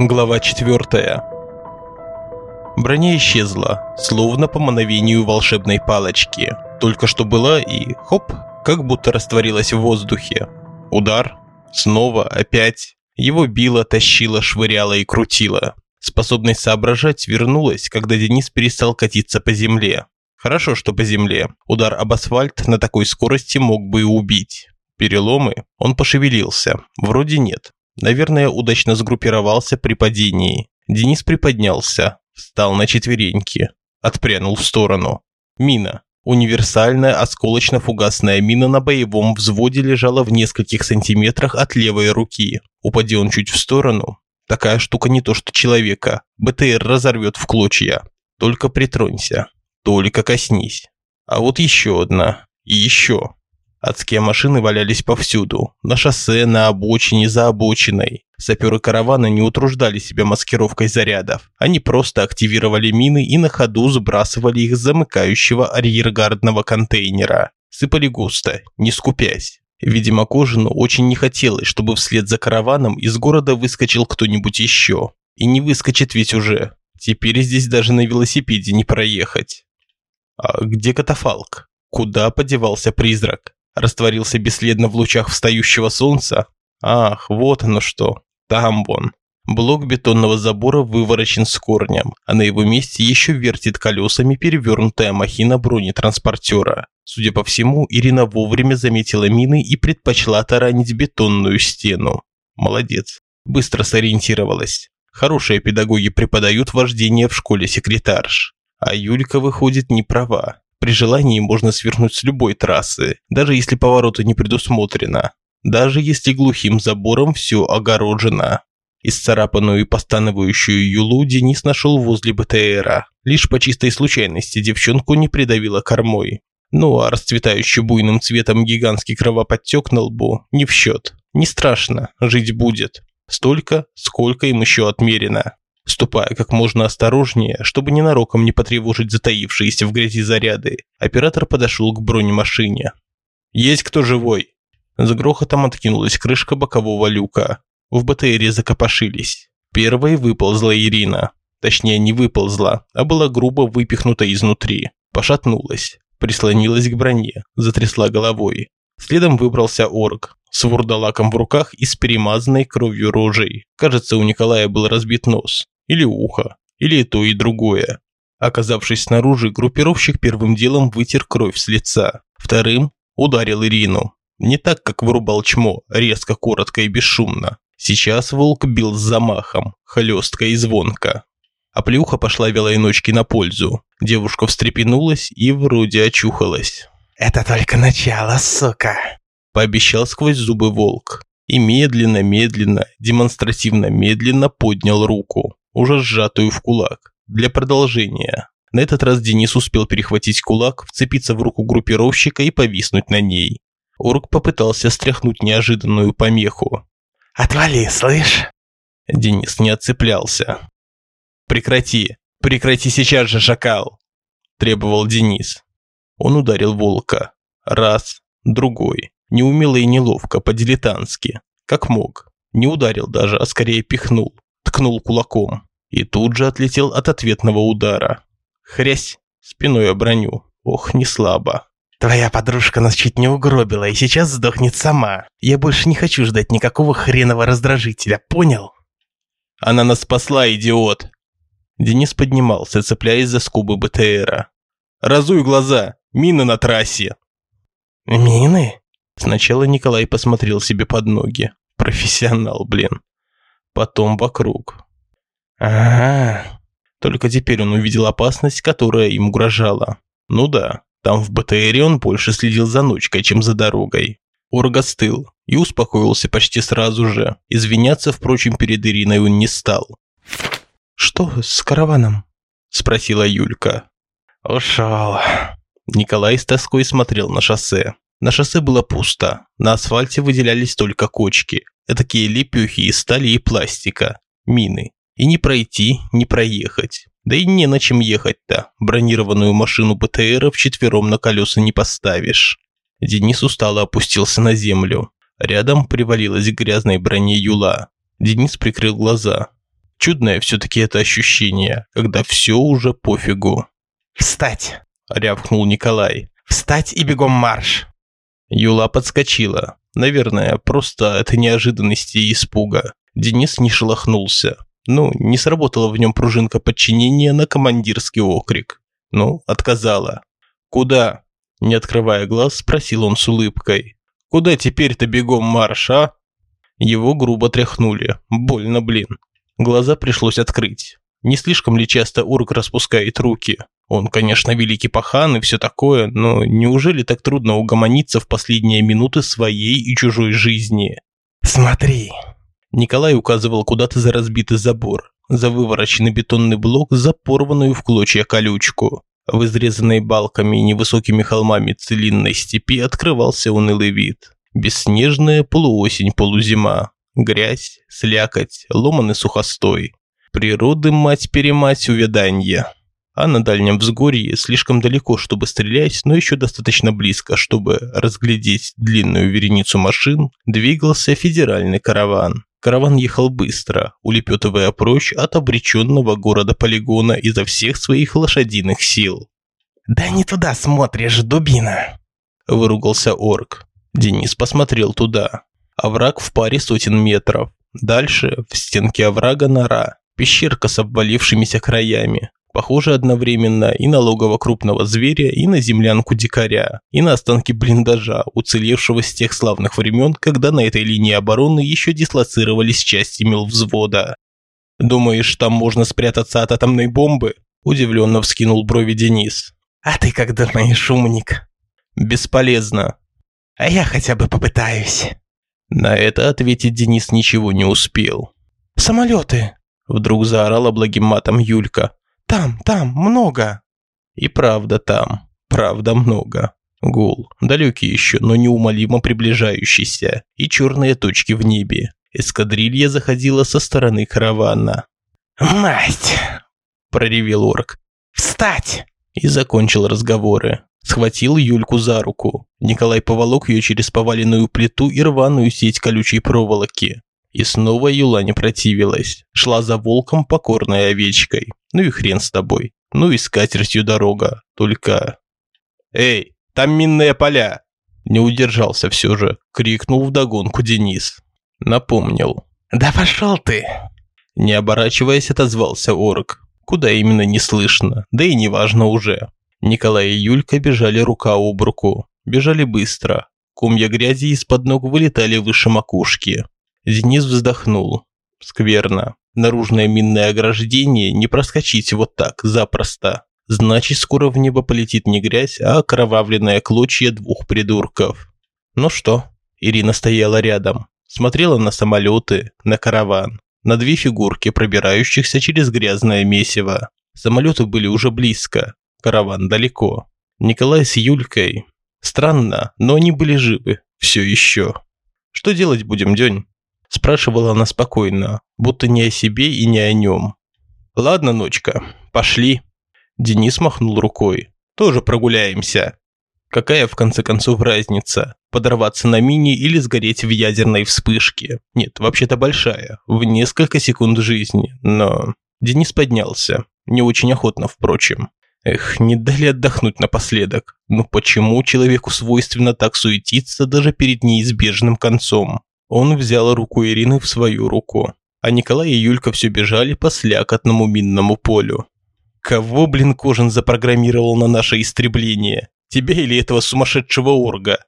Глава 4. Броня исчезла, словно по мановению волшебной палочки. Только что была и хоп, как будто растворилась в воздухе. Удар, снова, опять. Его било, тащило, швыряло и крутило. Способность соображать вернулась, когда Денис перестал катиться по земле. Хорошо, что по земле. Удар об асфальт на такой скорости мог бы и убить. Переломы? Он пошевелился. Вроде нет. Наверное, удачно сгруппировался при падении. Денис приподнялся, встал на четвереньки, отпрянул в сторону. Мина. Универсальная осколочно-фугасная мина на боевом взводе лежала в нескольких сантиметрах от левой руки. Упади он чуть в сторону. Такая штука не то что человека. БТР разорвет в клочья. Только притронься. Только коснись. А вот еще одна. И еще. Адские машины валялись повсюду. На шоссе, на обочине, за обочиной. Саперы каравана не утруждали себя маскировкой зарядов. Они просто активировали мины и на ходу сбрасывали их с замыкающего арьергардного контейнера. Сыпали густо, не скупясь. Видимо, Кожину очень не хотелось, чтобы вслед за караваном из города выскочил кто-нибудь еще. И не выскочит ведь уже. Теперь здесь даже на велосипеде не проехать. А где катафалк? Куда подевался призрак? Растворился бесследно в лучах встающего солнца. Ах, вот оно что. Там вон. Блок бетонного забора выворочен с корнем, а на его месте еще вертит колесами перевернутая махина бронетранспортера. Судя по всему, Ирина вовремя заметила мины и предпочла таранить бетонную стену. Молодец. Быстро сориентировалась. Хорошие педагоги преподают вождение в школе секретарш. А Юлька, выходит, не права. При желании можно свернуть с любой трассы, даже если поворота не предусмотрено. Даже если глухим забором все огорожено. Исцарапанную и постановающую Юлу Денис нашел возле БТРа. Лишь по чистой случайности девчонку не придавило кормой. Ну а расцветающий буйным цветом гигантский кровоподтек на лбу не в счет. Не страшно, жить будет. Столько, сколько им еще отмерено ступая как можно осторожнее, чтобы ненароком не потревожить затаившиеся в грязи заряды. Оператор подошел к бронемашине. «Есть кто живой?» С грохотом откинулась крышка бокового люка. В БТРе закопошились. Первой выползла Ирина. Точнее, не выползла, а была грубо выпихнута изнутри. Пошатнулась, прислонилась к броне, затрясла головой. Следом выбрался орк с вурдалаком в руках и с перемазанной кровью рожей. Кажется, у Николая был разбит нос или ухо, или то, и другое. Оказавшись снаружи, группировщик первым делом вытер кровь с лица, вторым ударил Ирину. Не так, как вырубал чмо, резко, коротко и бесшумно. Сейчас волк бил с замахом, хлестко и звонко. А плюха пошла велой ночки на пользу. Девушка встрепенулась и вроде очухалась. «Это только начало, сука!» Пообещал сквозь зубы волк. И медленно-медленно, демонстративно медленно поднял руку уже сжатую в кулак, для продолжения. На этот раз Денис успел перехватить кулак, вцепиться в руку группировщика и повиснуть на ней. Орк попытался стряхнуть неожиданную помеху. «Отвали, слышь?» Денис не отцеплялся. «Прекрати! Прекрати сейчас же, шакал!» Требовал Денис. Он ударил волка. Раз, другой. Неумело и неловко, по-дилетантски. Как мог. Не ударил даже, а скорее пихнул ткнул кулаком и тут же отлетел от ответного удара. Хрясь спиной о броню. Ох, не слабо. Твоя подружка нас чуть не угробила и сейчас сдохнет сама. Я больше не хочу ждать никакого хренового раздражителя, понял? Она нас спасла, идиот. Денис поднимался, цепляясь за скобы БТРа. Разуй глаза, мины на трассе. Мины? Сначала Николай посмотрел себе под ноги. Профессионал, блин потом вокруг. Ага. Только теперь он увидел опасность, которая им угрожала. Ну да, там в БТРе он больше следил за ночкой, чем за дорогой. Орг остыл и успокоился почти сразу же. Извиняться, впрочем, перед Ириной он не стал. «Что с караваном?» – спросила Юлька. «Ушел». Николай с тоской смотрел на шоссе. На шоссе было пусто, на асфальте выделялись только кочки, Этакие лепехи из стали и пластика. Мины. И не пройти, не проехать. Да и не на чем ехать-то. Бронированную машину БТРа вчетвером на колеса не поставишь. Денис устало опустился на землю. Рядом привалилась к грязной броне Юла. Денис прикрыл глаза. Чудное все-таки это ощущение, когда все уже пофигу. «Встать!» – рявкнул Николай. «Встать и бегом марш!» Юла подскочила. Наверное, просто от неожиданности и испуга. Денис не шелохнулся. Ну, не сработала в нем пружинка подчинения на командирский окрик. Ну, отказала. «Куда?» Не открывая глаз, спросил он с улыбкой. «Куда теперь-то бегом марш, а?» Его грубо тряхнули. Больно, блин. Глаза пришлось открыть. Не слишком ли часто Урк распускает руки? Он, конечно, великий пахан и все такое, но неужели так трудно угомониться в последние минуты своей и чужой жизни? «Смотри!» Николай указывал куда-то за разбитый забор, за вывороченный бетонный блок, за порванную в клочья колючку. В изрезанной балками и невысокими холмами целинной степи открывался унылый вид. Бесснежная полуосень-полузима. Грязь, слякоть, ломаный сухостой. Природы мать-перемать увяданье. А на дальнем взгорье слишком далеко, чтобы стрелять, но еще достаточно близко, чтобы разглядеть длинную вереницу машин, двигался федеральный караван. Караван ехал быстро, улепетывая прочь от обреченного города-полигона изо всех своих лошадиных сил. «Да не туда смотришь, дубина!» – выругался орк. Денис посмотрел туда. Овраг в паре сотен метров. Дальше, в стенке оврага нора, пещерка с обвалившимися краями, Похоже одновременно и на логово крупного зверя, и на землянку дикаря, и на останки блиндажа, уцелевшего с тех славных времен, когда на этой линии обороны еще дислоцировались части милвзвода. «Думаешь, там можно спрятаться от атомной бомбы?» – удивленно вскинул брови Денис. «А ты как думаешь, умник?» «Бесполезно». «А я хотя бы попытаюсь». На это ответить Денис ничего не успел. «Самолеты!» – вдруг заорала благим матом Юлька. Там, там, много!» И правда там, правда много. Гул, далекий еще, но неумолимо приближающийся, и черные точки в небе. Эскадрилья заходила со стороны каравана. «Масть!» – проревел орк. «Встать!» И закончил разговоры. Схватил Юльку за руку. Николай поволок ее через поваленную плиту и рваную сеть колючей проволоки. И снова Юла не противилась. Шла за волком покорной овечкой. Ну и хрен с тобой. Ну и с катертью дорога. Только... «Эй, там минные поля!» Не удержался все же. Крикнул вдогонку Денис. Напомнил. «Да пошел ты!» Не оборачиваясь, отозвался орк. Куда именно не слышно, да и неважно уже. Николай и Юлька бежали рука об руку. Бежали быстро. Комья грязи из-под ног вылетали выше макушки. Денис вздохнул. Скверно. Наружное минное ограждение не проскочить вот так, запросто. Значит, скоро в небо полетит не грязь, а окровавленная клочья двух придурков. Ну что? Ирина стояла рядом. Смотрела на самолеты, на караван, на две фигурки, пробирающихся через грязное месиво. Самолеты были уже близко, караван далеко. Николай с Юлькой. Странно, но они были живы. Все еще. Что делать будем, День? Спрашивала она спокойно, будто не о себе и не о нем. «Ладно, ночка, пошли». Денис махнул рукой. «Тоже прогуляемся». Какая, в конце концов, разница? Подорваться на мини или сгореть в ядерной вспышке? Нет, вообще-то большая, в несколько секунд жизни, но... Денис поднялся, не очень охотно, впрочем. Эх, не дали отдохнуть напоследок. Ну почему человеку свойственно так суетиться даже перед неизбежным концом? Он взял руку Ирины в свою руку, а Николай и Юлька все бежали по слякотному минному полю. Кого, блин, Кожин запрограммировал на наше истребление? Тебя или этого сумасшедшего орга?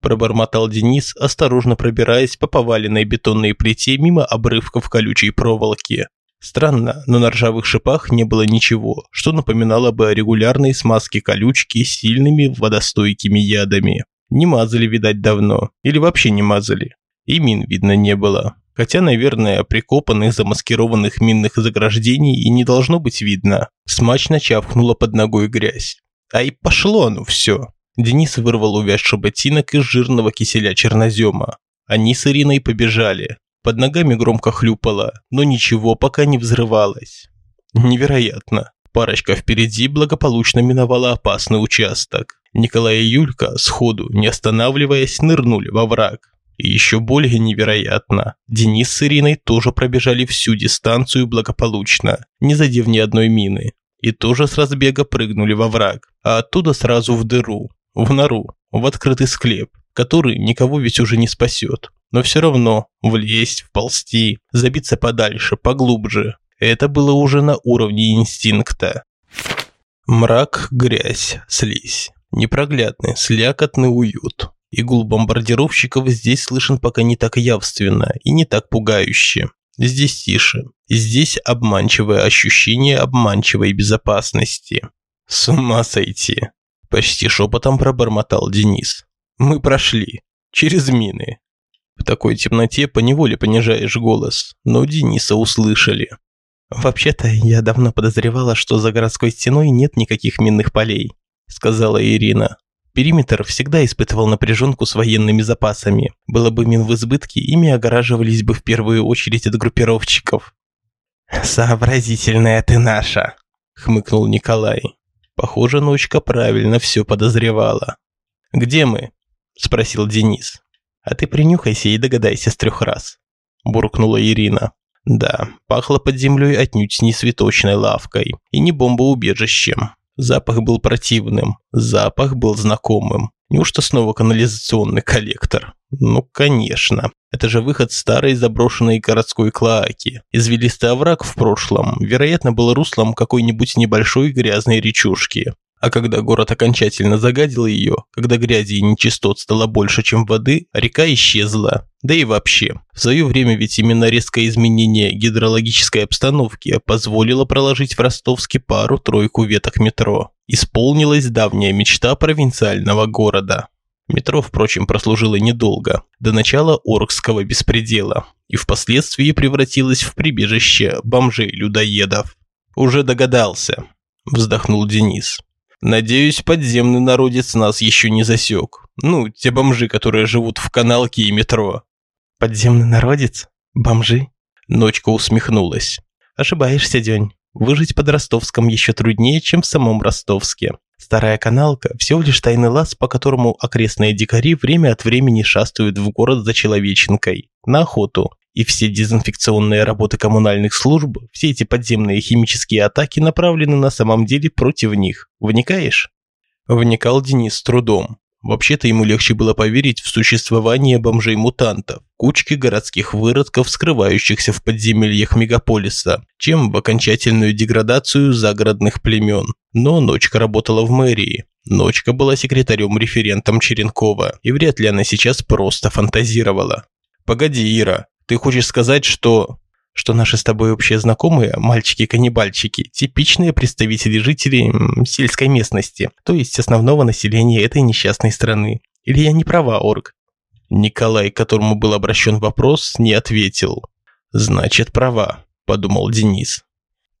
Пробормотал Денис, осторожно пробираясь по поваленной бетонной плите мимо обрывков колючей проволоки. Странно, но на ржавых шипах не было ничего, что напоминало бы о регулярной смазке колючки с сильными водостойкими ядами. Не мазали, видать, давно. Или вообще не мазали. И мин видно не было. Хотя, наверное, прикопанных замаскированных минных заграждений и не должно быть видно. Смачно чавкнула под ногой грязь. А и пошло оно все. Денис вырвал увязший ботинок из жирного киселя чернозема. Они с Ириной побежали. Под ногами громко хлюпало, но ничего пока не взрывалось. Невероятно. Парочка впереди благополучно миновала опасный участок. Николай и Юлька, сходу, не останавливаясь, нырнули во враг. И еще более невероятно, Денис с Ириной тоже пробежали всю дистанцию благополучно, не задев ни одной мины. И тоже с разбега прыгнули во враг, а оттуда сразу в дыру, в нору, в открытый склеп, который никого ведь уже не спасет. Но все равно влезть, вползти, забиться подальше, поглубже. Это было уже на уровне инстинкта. Мрак, грязь, слизь. Непроглядный, слякотный уют. И гул бомбардировщиков здесь слышен пока не так явственно и не так пугающе. Здесь тише. Здесь обманчивое ощущение обманчивой безопасности. С ума сойти. Почти шепотом пробормотал Денис. Мы прошли. Через мины. В такой темноте поневоле понижаешь голос, но Дениса услышали. «Вообще-то я давно подозревала, что за городской стеной нет никаких минных полей», сказала Ирина. Периметр всегда испытывал напряженку с военными запасами. Было бы мин в избытке, ими огораживались бы в первую очередь от группировщиков. «Сообразительная ты наша», – хмыкнул Николай. Похоже, ночка правильно все подозревала. «Где мы?» – спросил Денис. «А ты принюхайся и догадайся с трех раз», – буркнула Ирина. Да, пахло под землей отнюдь не цветочной лавкой и не бомбоубежищем. Запах был противным, запах был знакомым. Неужто снова канализационный коллектор? Ну, конечно. Это же выход старой заброшенной городской клоаки. Извилистый овраг в прошлом, вероятно, был руслом какой-нибудь небольшой грязной речушки. А когда город окончательно загадил ее, когда грязи и нечистот стало больше, чем воды, река исчезла. Да и вообще, в свое время ведь именно резкое изменение гидрологической обстановки позволило проложить в Ростовске пару-тройку веток метро. Исполнилась давняя мечта провинциального города. Метро, впрочем, прослужило недолго, до начала Оркского беспредела, и впоследствии превратилось в прибежище бомжей-людоедов. «Уже догадался», – вздохнул Денис. Надеюсь, подземный народец нас еще не засек. Ну, те бомжи, которые живут в каналке и метро. Подземный народец? Бомжи? Ночка усмехнулась. Ошибаешься, День. Выжить под Ростовском еще труднее, чем в самом Ростовске. Старая каналка – всего лишь тайный лаз, по которому окрестные дикари время от времени шастают в город за человеченкой, на охоту, и все дезинфекционные работы коммунальных служб, все эти подземные химические атаки направлены на самом деле против них. Вникаешь? Вникал Денис с трудом. Вообще-то ему легче было поверить в существование бомжей-мутантов, кучки городских выродков, скрывающихся в подземельях мегаполиса, чем в окончательную деградацию загородных племен. Но Ночка работала в мэрии. Ночка была секретарем-референтом Черенкова, и вряд ли она сейчас просто фантазировала. «Погоди, Ира, ты хочешь сказать, что что наши с тобой общие знакомые, мальчики-каннибальчики, типичные представители жителей сельской местности, то есть основного населения этой несчастной страны. Или я не права, Орг? Николай, которому был обращен вопрос, не ответил. «Значит, права», – подумал Денис.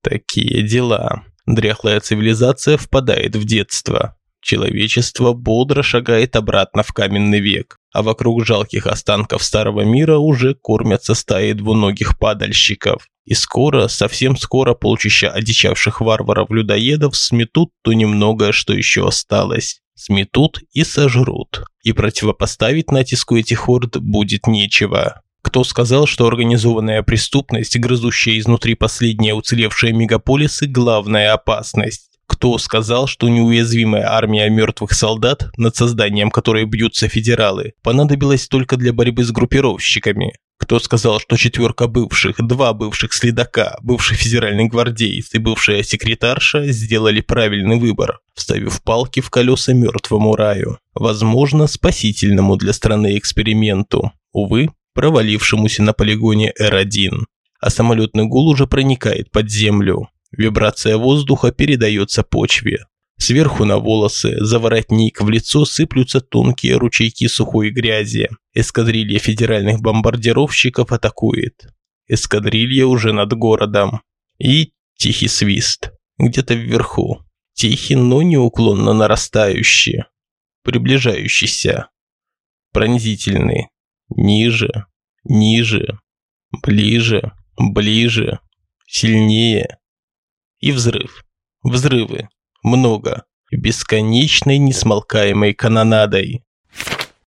«Такие дела. Дряхлая цивилизация впадает в детство. Человечество бодро шагает обратно в каменный век, а вокруг жалких останков старого мира уже кормятся стаи двуногих падальщиков. И скоро, совсем скоро полчища одичавших варваров-людоедов сметут то немногое, что еще осталось. Сметут и сожрут. И противопоставить натиску этих орд будет нечего. Кто сказал, что организованная преступность, грызущая изнутри последние уцелевшие мегаполисы, главная опасность? Кто сказал, что неуязвимая армия мертвых солдат, над созданием которой бьются федералы, понадобилась только для борьбы с группировщиками? Кто сказал, что четверка бывших, два бывших следака, бывший федеральный гвардеец и бывшая секретарша сделали правильный выбор, вставив палки в колеса мертвому раю? Возможно, спасительному для страны эксперименту. Увы, провалившемуся на полигоне Р-1. А самолетный гул уже проникает под землю. Вибрация воздуха передается почве. Сверху на волосы, за воротник, в лицо сыплются тонкие ручейки сухой грязи. Эскадрилья федеральных бомбардировщиков атакует. Эскадрилья уже над городом. И тихий свист. Где-то вверху. Тихий, но неуклонно нарастающий. Приближающийся. Пронзительный. Ниже. Ниже. Ближе. Ближе. Сильнее. И взрыв. Взрывы. Много. Бесконечной несмолкаемой канонадой.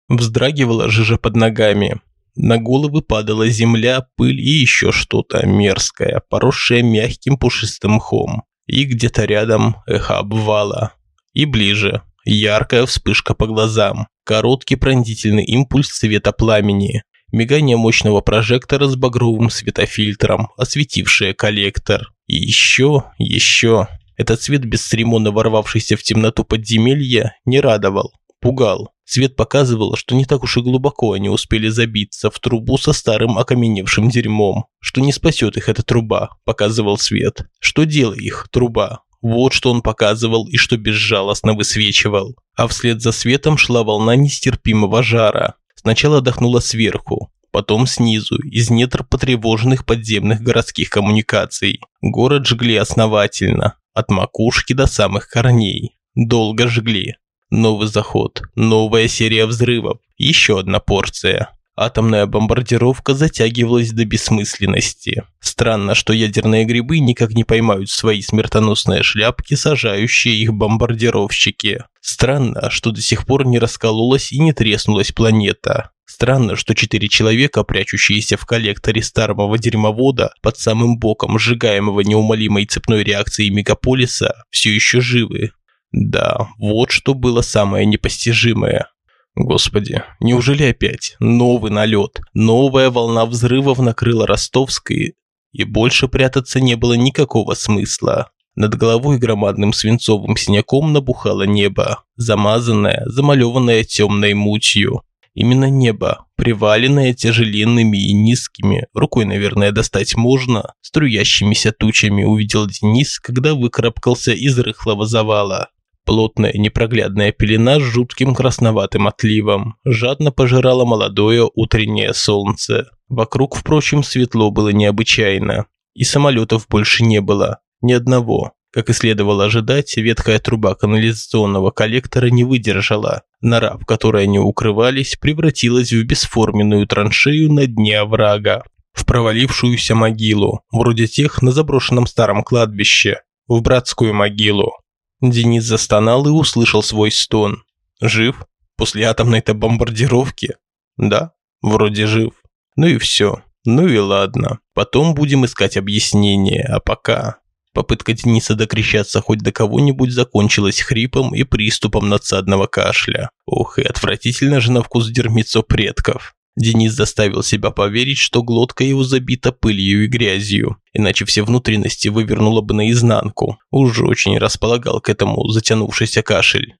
Вздрагивала жижа под ногами. На головы падала земля, пыль и еще что-то мерзкое, поросшее мягким пушистым мхом. И где-то рядом эхо обвала. И ближе. Яркая вспышка по глазам. Короткий пронзительный импульс цвета пламени. Мигание мощного прожектора с багровым светофильтром, осветившее коллектор. И еще, еще. Этот цвет, бесцеремонно ворвавшийся в темноту подземелья, не радовал, пугал. Свет показывал, что не так уж и глубоко они успели забиться в трубу со старым окаменевшим дерьмом, что не спасет их эта труба, показывал свет. Что дело их, труба? Вот что он показывал и что безжалостно высвечивал. А вслед за светом шла волна нестерпимого жара. Сначала дохнула сверху, потом снизу, из недр потревоженных подземных городских коммуникаций. Город жгли основательно, от макушки до самых корней. Долго жгли. Новый заход, новая серия взрывов, еще одна порция. Атомная бомбардировка затягивалась до бессмысленности. Странно, что ядерные грибы никак не поймают свои смертоносные шляпки, сажающие их бомбардировщики. Странно, что до сих пор не раскололась и не треснулась планета. Странно, что четыре человека, прячущиеся в коллекторе старого дерьмовода под самым боком сжигаемого неумолимой цепной реакцией мегаполиса, все еще живы. Да, вот что было самое непостижимое. Господи, неужели опять новый налет, новая волна взрывов накрыла Ростовской, и больше прятаться не было никакого смысла. Над головой громадным свинцовым синяком набухало небо, замазанное, замалеванное темной мутью. Именно небо, приваленное тяжеленными и низкими, рукой, наверное, достать можно, струящимися тучами увидел Денис, когда выкарабкался из рыхлого завала. Плотная непроглядная пелена с жутким красноватым отливом жадно пожирала молодое утреннее солнце. Вокруг, впрочем, светло было необычайно. И самолетов больше не было. Ни одного. Как и следовало ожидать, ветхая труба канализационного коллектора не выдержала. Нора, в которой они укрывались, превратилась в бесформенную траншею на дне оврага. В провалившуюся могилу, вроде тех на заброшенном старом кладбище. В братскую могилу. Денис застонал и услышал свой стон. Жив? После атомной-то бомбардировки? Да, вроде жив. Ну и все. Ну и ладно. Потом будем искать объяснение, а пока... Попытка Дениса докричаться хоть до кого-нибудь закончилась хрипом и приступом надсадного кашля. Ох, и отвратительно же на вкус дерьмецо предков. Денис заставил себя поверить, что глотка его забита пылью и грязью, иначе все внутренности вывернуло бы наизнанку. Уже очень располагал к этому затянувшийся кашель.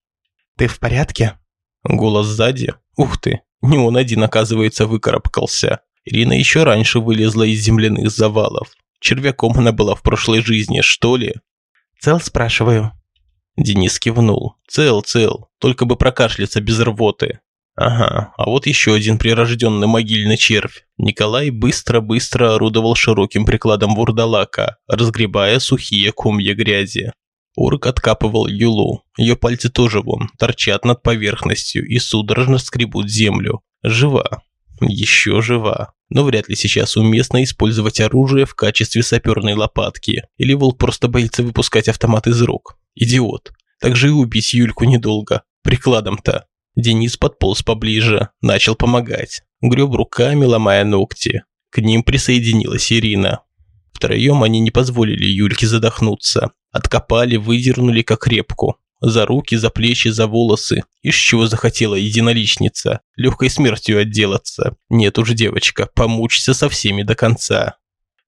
«Ты в порядке?» Голос сзади. «Ух ты, не он один, оказывается, выкарабкался». Ирина еще раньше вылезла из земляных завалов. Червяком она была в прошлой жизни, что ли? «Цел, спрашиваю?» Денис кивнул. «Цел, цел, только бы прокашляться без рвоты». Ага, а вот еще один прирожденный могильный червь. Николай быстро-быстро орудовал широким прикладом вурдалака, разгребая сухие комья грязи. Урк откапывал Юлу. Ее пальцы тоже вон, торчат над поверхностью и судорожно скребут землю. Жива. Еще жива. Но вряд ли сейчас уместно использовать оружие в качестве саперной лопатки. Или волк просто боится выпускать автомат из рук. Идиот. Так же и убить Юльку недолго. Прикладом-то. Денис подполз поближе, начал помогать. Греб руками, ломая ногти. К ним присоединилась Ирина. Втроем они не позволили Юльке задохнуться. Откопали, выдернули как репку. За руки, за плечи, за волосы. Из чего захотела единоличница. Легкой смертью отделаться. Нет уж, девочка, помучься со всеми до конца.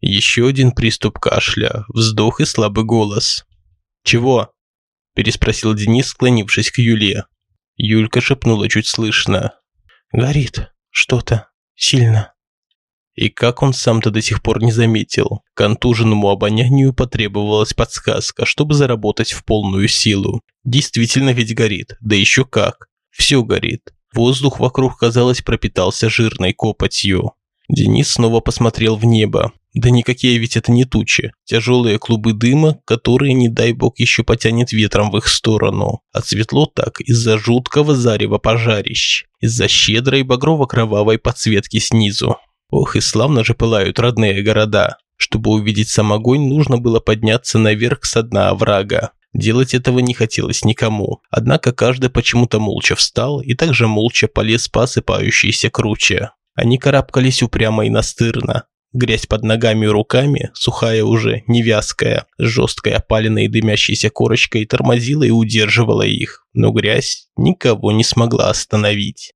Еще один приступ кашля, вздох и слабый голос. «Чего?» – переспросил Денис, склонившись к Юле. Юлька шепнула чуть слышно. «Горит что-то сильно». И как он сам-то до сих пор не заметил, контуженному обонянию потребовалась подсказка, чтобы заработать в полную силу. Действительно ведь горит, да еще как. Все горит. Воздух вокруг, казалось, пропитался жирной копотью. Денис снова посмотрел в небо. Да никакие ведь это не тучи. Тяжелые клубы дыма, которые, не дай бог, еще потянет ветром в их сторону. А светло так из-за жуткого зарева пожарищ. Из-за щедрой багрово-кровавой подсветки снизу. Ох, и славно же пылают родные города. Чтобы увидеть сам огонь, нужно было подняться наверх с дна оврага. Делать этого не хотелось никому, однако каждый почему-то молча встал и также молча полез по осыпающейся круче. Они карабкались упрямо и настырно. Грязь под ногами и руками, сухая уже, невязкая, с жесткой опаленной и дымящейся корочкой тормозила и удерживала их, но грязь никого не смогла остановить.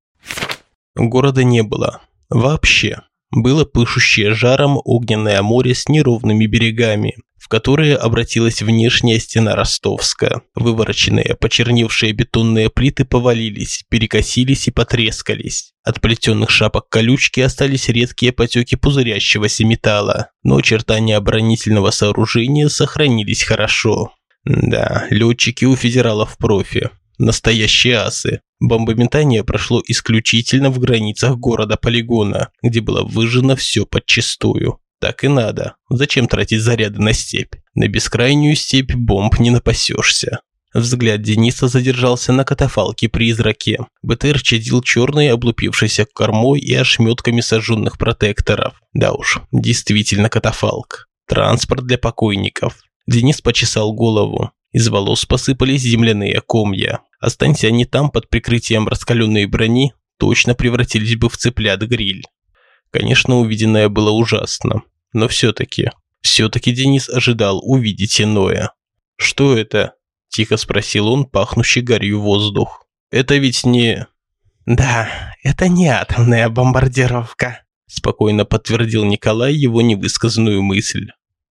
Города не было. Вообще. Было пышущее жаром огненное море с неровными берегами, в которые обратилась внешняя стена Ростовска. Вывороченные, почерневшие бетонные плиты повалились, перекосились и потрескались. От плетенных шапок колючки остались редкие потеки пузырящегося металла, но очертания оборонительного сооружения сохранились хорошо. Да, летчики у федералов профи. Настоящие асы. Бомбометание прошло исключительно в границах города-полигона, где было выжжено все подчистую. Так и надо. Зачем тратить заряды на степь? На бескрайнюю степь бомб не напасешься. Взгляд Дениса задержался на катафалке-призраке. БТР чадил черной облупившейся кормой и ошметками сожженных протекторов. Да уж, действительно катафалк. Транспорт для покойников. Денис почесал голову. Из волос посыпались земляные комья. Останься они там под прикрытием раскаленной брони, точно превратились бы в цыплят гриль. Конечно, увиденное было ужасно, но все-таки, все-таки Денис ожидал увидеть иное. «Что это?» – тихо спросил он, пахнущий гарью воздух. «Это ведь не...» «Да, это не атомная бомбардировка», – спокойно подтвердил Николай его невысказанную мысль.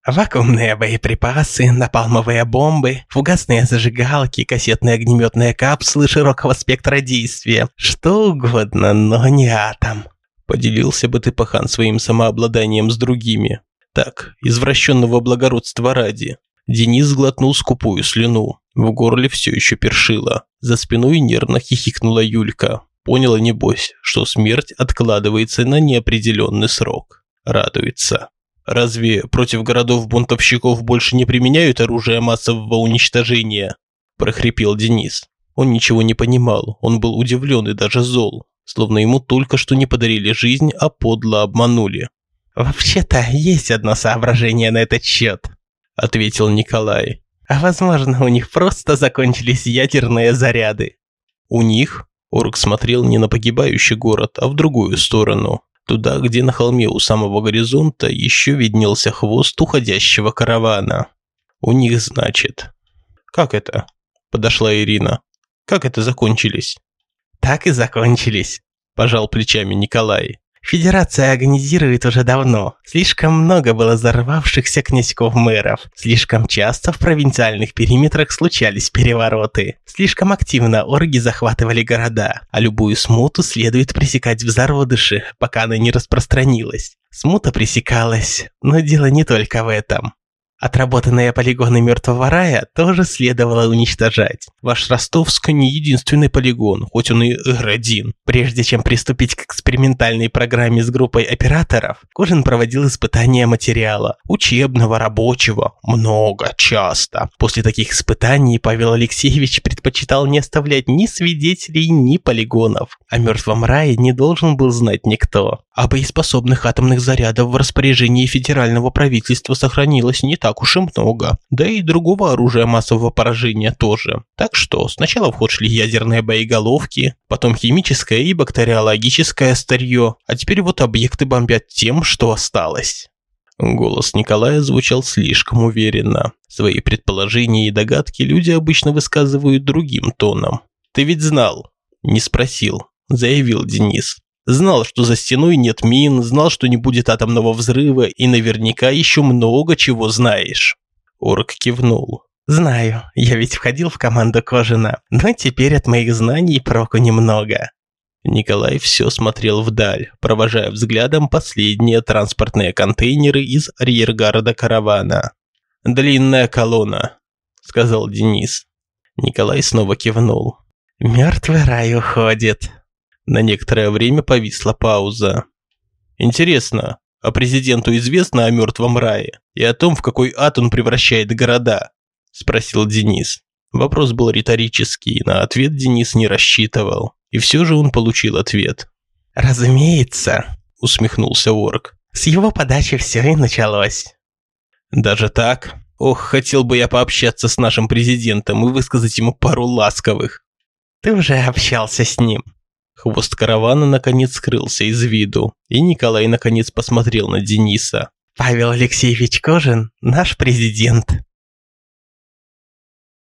Вакуумные боеприпасы, напалмовые бомбы, фугасные зажигалки, кассетные огнеметные капсулы широкого спектра действия. Что угодно, но не атом. Поделился бы ты, пахан, своим самообладанием с другими. Так, извращенного благородства ради. Денис сглотнул скупую слюну. В горле все еще першило. За спиной нервно хихикнула Юлька. Поняла, небось, что смерть откладывается на неопределенный срок. Радуется. Разве против городов бунтовщиков больше не применяют оружие массового уничтожения? прохрипел Денис. Он ничего не понимал, он был удивлен и даже зол словно ему только что не подарили жизнь, а подло обманули. «Вообще-то есть одно соображение на этот счет», – ответил Николай. «А возможно, у них просто закончились ядерные заряды». «У них?» – Орк смотрел не на погибающий город, а в другую сторону. Туда, где на холме у самого горизонта еще виднелся хвост уходящего каравана. «У них, значит». «Как это?» – подошла Ирина. «Как это закончились?» Так и закончились», – пожал плечами Николай. Федерация организирует уже давно. Слишком много было взорвавшихся князьков-мэров. Слишком часто в провинциальных периметрах случались перевороты. Слишком активно орги захватывали города, а любую смуту следует пресекать в зародыше, пока она не распространилась. Смута пресекалась, но дело не только в этом. Отработанные полигоны Мертвого Рая тоже следовало уничтожать. Ваш Ростовск не единственный полигон, хоть он и р Прежде чем приступить к экспериментальной программе с группой операторов, Кожин проводил испытания материала, учебного, рабочего, много, часто. После таких испытаний Павел Алексеевич предпочитал не оставлять ни свидетелей, ни полигонов. О Мертвом Рае не должен был знать никто. А боеспособных атомных зарядов в распоряжении федерального правительства сохранилось не так уж и много. Да и другого оружия массового поражения тоже. Так что сначала в ход шли ядерные боеголовки, потом химическое и бактериологическое старье, а теперь вот объекты бомбят тем, что осталось. Голос Николая звучал слишком уверенно. Свои предположения и догадки люди обычно высказывают другим тоном. «Ты ведь знал?» «Не спросил», – заявил Денис. Знал, что за стеной нет мин, знал, что не будет атомного взрыва и наверняка еще много чего знаешь. Орк кивнул. «Знаю, я ведь входил в команду Кожина, но теперь от моих знаний проку немного». Николай все смотрел вдаль, провожая взглядом последние транспортные контейнеры из арьергарда каравана. «Длинная колонна», — сказал Денис. Николай снова кивнул. «Мертвый рай уходит», на некоторое время повисла пауза. Интересно, а президенту известно о мертвом рае и о том, в какой ад он превращает города? Спросил Денис. Вопрос был риторический, на ответ Денис не рассчитывал. И все же он получил ответ. «Разумеется», – усмехнулся Орк. «С его подачи все и началось». «Даже так?» Ох, хотел бы я пообщаться с нашим президентом и высказать ему пару ласковых. Ты уже общался с ним. Хвост каравана наконец скрылся из виду, и Николай наконец посмотрел на Дениса. Павел Алексеевич Кожин – наш президент.